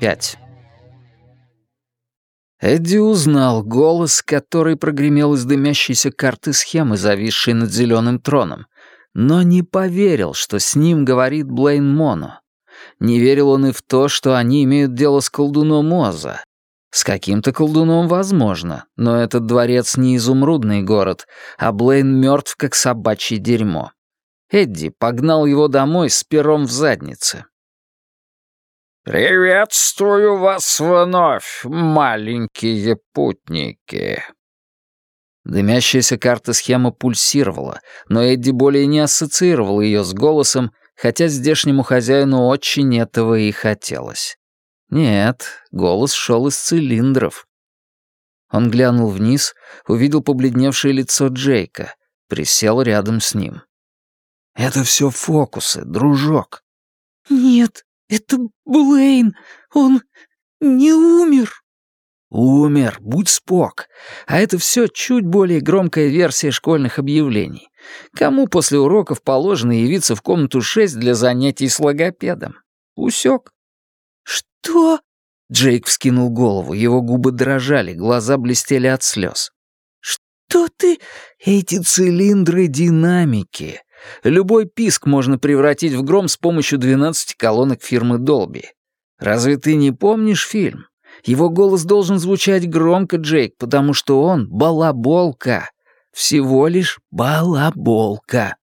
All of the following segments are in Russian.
Пять. Эдди узнал голос, который прогремел из дымящейся карты схемы, зависшей над зеленым троном, но не поверил, что с ним говорит Блейн Моно. Не верил он и в то, что они имеют дело с колдуном Оза. С каким-то колдуном возможно, но этот дворец не изумрудный город, а Блейн мертв, как собачье дерьмо. Эдди погнал его домой с пером в заднице. «Приветствую вас вновь, маленькие путники!» Дымящаяся карта-схема пульсировала, но Эдди более не ассоциировал ее с голосом, хотя здешнему хозяину очень этого и хотелось. Нет, голос шел из цилиндров. Он глянул вниз, увидел побледневшее лицо Джейка, присел рядом с ним. «Это все фокусы, дружок». «Нет, это Блейн. Он не умер». «Умер, будь спок. А это все чуть более громкая версия школьных объявлений. Кому после уроков положено явиться в комнату 6 для занятий с логопедом? Усек». «Что?» Джейк вскинул голову, его губы дрожали, глаза блестели от слез. «Что ты...» «Эти цилиндры динамики. Любой писк можно превратить в гром с помощью 12 колонок фирмы Долби. Разве ты не помнишь фильм? Его голос должен звучать громко, Джейк, потому что он — балаболка. Всего лишь балаболка.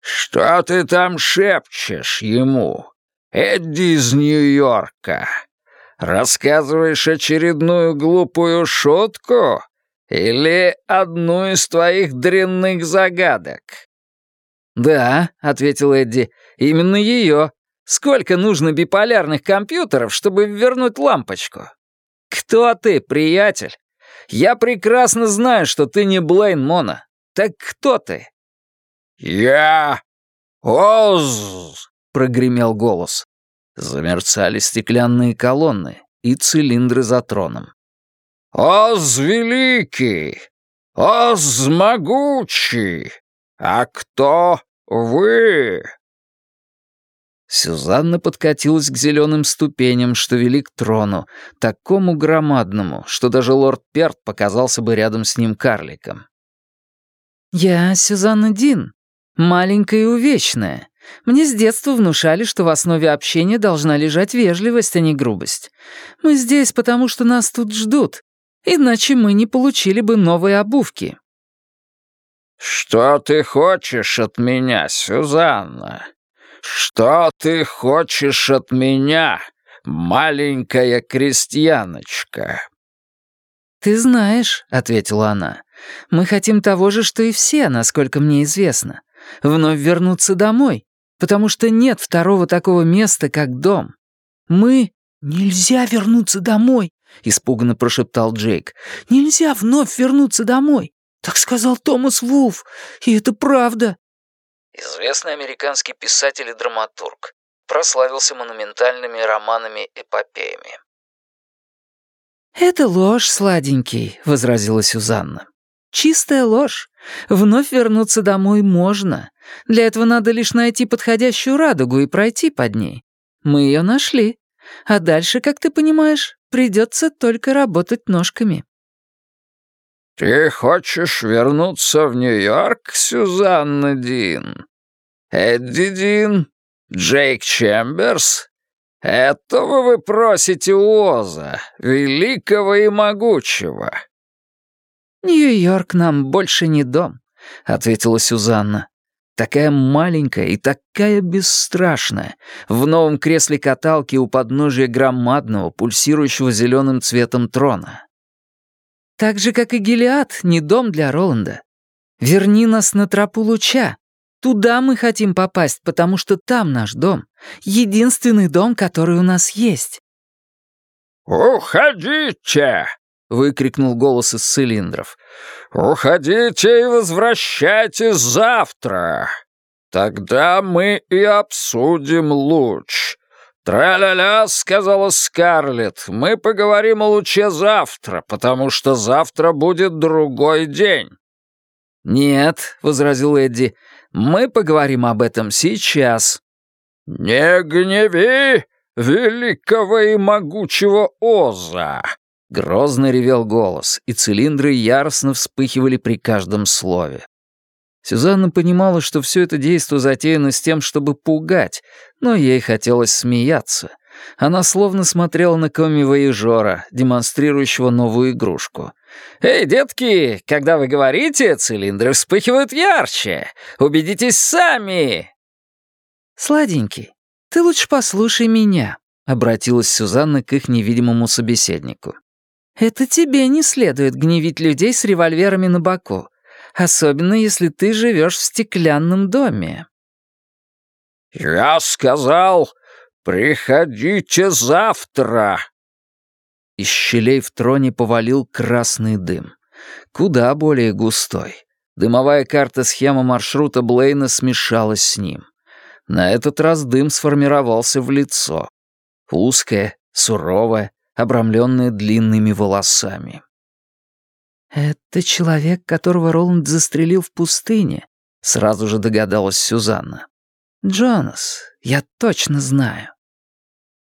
«Что ты там шепчешь ему? Эдди из Нью-Йорка. Рассказываешь очередную глупую шутку? Или одну из твоих дрянных загадок?» «Да», — ответил Эдди, — «именно ее. Сколько нужно биполярных компьютеров, чтобы вернуть лампочку? Кто ты, приятель? Я прекрасно знаю, что ты не Блейн Мона. Так кто ты?» «Я Оз», — прогремел голос. Замерцали стеклянные колонны и цилиндры за троном. «Оз великий! Оз могучий! А кто вы?» Сюзанна подкатилась к зеленым ступеням, что вели к трону, такому громадному, что даже лорд Перт показался бы рядом с ним карликом. «Я Сюзанна Дин, маленькая и увечная. Мне с детства внушали, что в основе общения должна лежать вежливость, а не грубость. Мы здесь, потому что нас тут ждут, иначе мы не получили бы новые обувки». «Что ты хочешь от меня, Сюзанна? Что ты хочешь от меня, маленькая крестьяночка?» «Ты знаешь», — ответила она, — «мы хотим того же, что и все, насколько мне известно. Вновь вернуться домой, потому что нет второго такого места, как дом. Мы...» «Нельзя вернуться домой», — испуганно прошептал Джейк. «Нельзя вновь вернуться домой. Так сказал Томас Вулф, и это правда». Известный американский писатель и драматург. Прославился монументальными романами-эпопеями. «Это ложь, сладенький», — возразила Сюзанна. «Чистая ложь. Вновь вернуться домой можно. Для этого надо лишь найти подходящую радугу и пройти под ней. Мы ее нашли. А дальше, как ты понимаешь, придется только работать ножками». «Ты хочешь вернуться в Нью-Йорк, Сюзанна Дин? Эдди Дин? Джейк Чемберс? Этого вы просите у Оза, великого и могучего?» «Нью-Йорк нам больше не дом», — ответила Сюзанна. Такая маленькая и такая бесстрашная, в новом кресле каталки у подножия громадного, пульсирующего зеленым цветом трона. Так же, как и Гелиад, не дом для Роланда. Верни нас на тропу луча. Туда мы хотим попасть, потому что там наш дом. Единственный дом, который у нас есть». «Уходите!» — выкрикнул голос из цилиндров. «Уходите и возвращайтесь завтра. Тогда мы и обсудим луч. «Тра-ля-ля», — сказала Скарлетт, — «мы поговорим о луче завтра, потому что завтра будет другой день». «Нет», — возразил Эдди, — «мы поговорим об этом сейчас». «Не гневи великого и могучего Оза!» Грозно ревел голос, и цилиндры яростно вспыхивали при каждом слове. Сюзанна понимала, что все это действо затеяно с тем, чтобы пугать, но ей хотелось смеяться. Она словно смотрела на коми-вояжора, демонстрирующего новую игрушку. «Эй, детки, когда вы говорите, цилиндры вспыхивают ярче. Убедитесь сами!» «Сладенький, ты лучше послушай меня», — обратилась Сюзанна к их невидимому собеседнику. «Это тебе не следует гневить людей с револьверами на боку, особенно если ты живешь в стеклянном доме». «Я сказал, приходите завтра!» Из щелей в троне повалил красный дым. Куда более густой. Дымовая карта-схема маршрута Блейна смешалась с ним. На этот раз дым сформировался в лицо. Узкое, суровое, обрамленное длинными волосами. «Это человек, которого Роланд застрелил в пустыне», — сразу же догадалась Сюзанна. «Джонас, я точно знаю».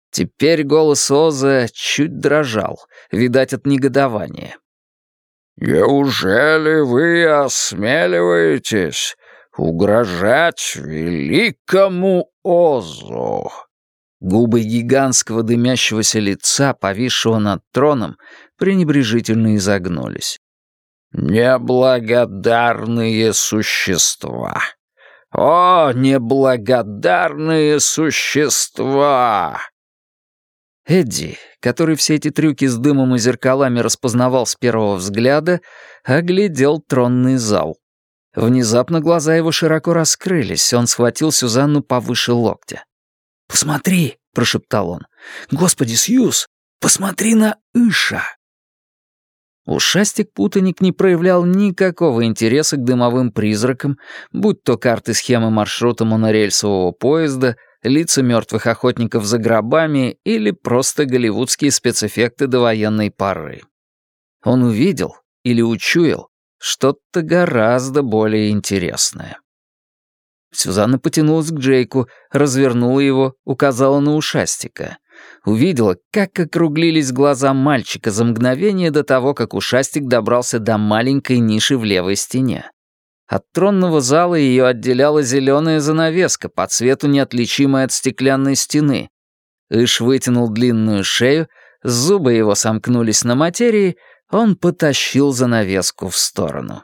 Теперь голос Оза чуть дрожал, видать, от негодования. «Неужели вы осмеливаетесь угрожать великому Озу?» Губы гигантского дымящегося лица, повисшего над троном, пренебрежительно изогнулись. «Неблагодарные существа! О, неблагодарные существа!» Эдди, который все эти трюки с дымом и зеркалами распознавал с первого взгляда, оглядел тронный зал. Внезапно глаза его широко раскрылись, он схватил Сюзанну повыше локтя. «Посмотри!» — прошептал он. «Господи, Сьюз, посмотри на Иша!» Ушастик-путаник не проявлял никакого интереса к дымовым призракам, будь то карты схемы маршрута монорельсового поезда, лица мертвых охотников за гробами или просто голливудские спецэффекты довоенной поры. Он увидел или учуял что-то гораздо более интересное. Сюзанна потянулась к Джейку, развернула его, указала на ушастика. Увидела, как округлились глаза мальчика за мгновение до того, как ушастик добрался до маленькой ниши в левой стене. От тронного зала ее отделяла зеленая занавеска, по цвету неотличимая от стеклянной стены. Иш вытянул длинную шею, зубы его сомкнулись на материи, он потащил занавеску в сторону.